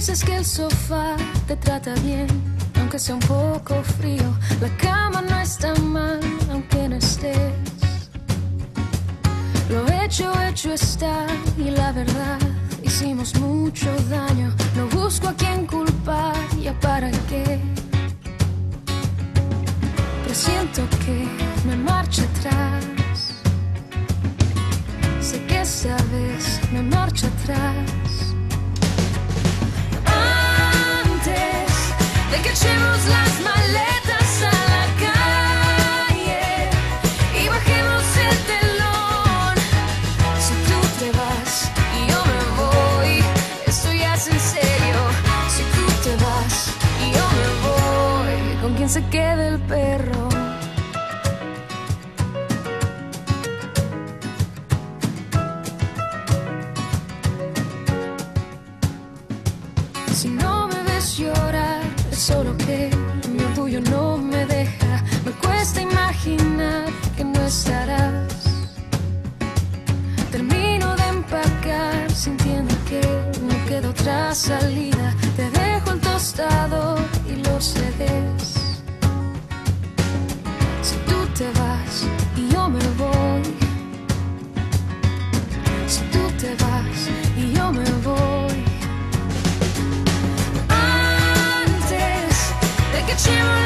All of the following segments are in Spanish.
dices que el sofá te trata bien, aunque sea un poco frío. La cama no está mal, aunque no estés. Lo hecho, hecho está, y la verdad, hicimos mucho daño. No busco a quien culpar, ya para qué. Pero siento que me marcha atrás. Sé que sabes, me marcha atrás. Se queda el perro? Si no me ves es solo que mi orgullo no me deja. Me cuesta imaginar que no estarás. Termino de empacar sintiendo que no queda otra salida. De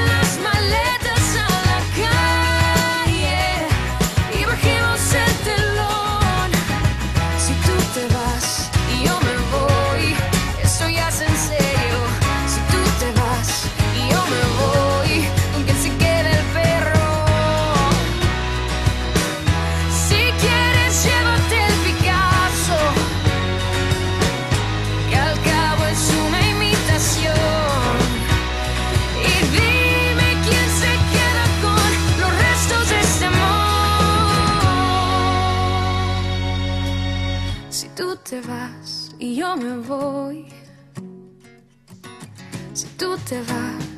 Si tú te vas y yo me voy, si tú te vas.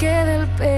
Si tú te